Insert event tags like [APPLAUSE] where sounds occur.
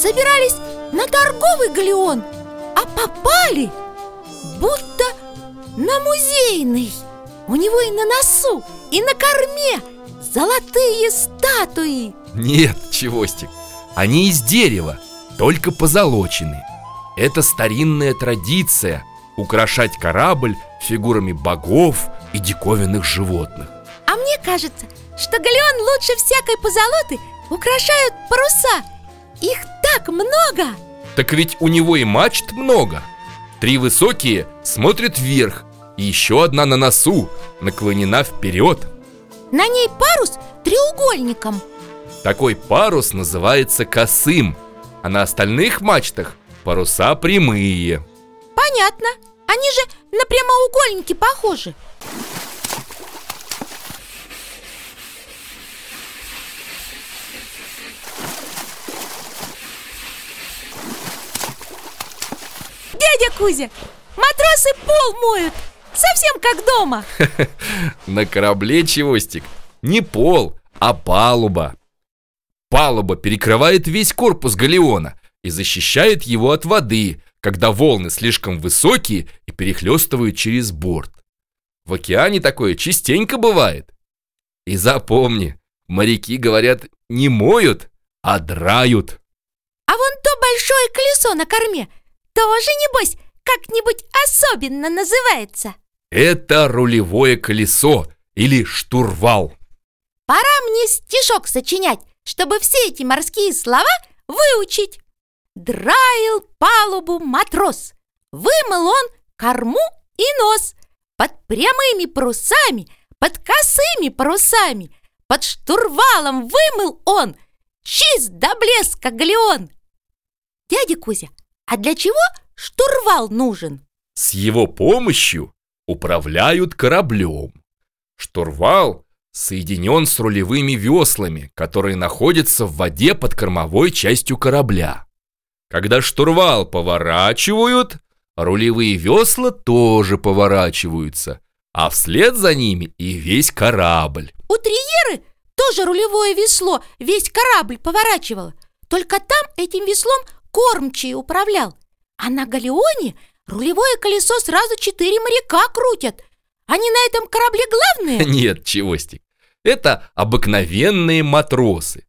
собирались на торговый галеон, а попали будто на музейный. У него и на носу, и на корме золотые статуи. Нет, Чевостик, они из дерева, только позолочены. Это старинная традиция украшать корабль фигурами богов и диковинных животных. А мне кажется, что галеон лучше всякой позолоты украшают паруса. Их так много! Так ведь у него и мачт много. Три высокие смотрят вверх, и еще одна на носу, наклонена вперед. На ней парус треугольником. Такой парус называется косым, а на остальных мачтах паруса прямые. Понятно. Они же на прямоугольники похожи. Дядя Кузя, матросы пол моют, совсем как дома [LAUGHS] На корабле, Чевостик, не пол, а палуба Палуба перекрывает весь корпус галеона и защищает его от воды, когда волны слишком высокие и перехлестывают через борт. В океане такое частенько бывает. И запомни, моряки говорят не моют, а драют. А вон то большое колесо на корме тоже, небось, как-нибудь особенно называется? Это рулевое колесо или штурвал. Пора мне стишок сочинять, чтобы все эти морские слова выучить. Драил палубу матрос Вымыл он корму и нос. Под прямыми парусами, под косыми парусами Под штурвалом вымыл он Чист до блеска галеон. Дядя Кузя, а для чего штурвал нужен? С его помощью управляют кораблем. Штурвал соединен с рулевыми веслами, которые находятся в воде под кормовой частью корабля. Когда штурвал поворачивают, рулевые весла тоже поворачиваются, а вслед за ними и весь корабль. У Триеры тоже рулевое весло весь корабль поворачивало, только там этим веслом кормчий управлял. А на Галеоне рулевое колесо сразу четыре моряка крутят. Они на этом корабле главные? [LAUGHS] Нет, Чевостик, это обыкновенные матросы.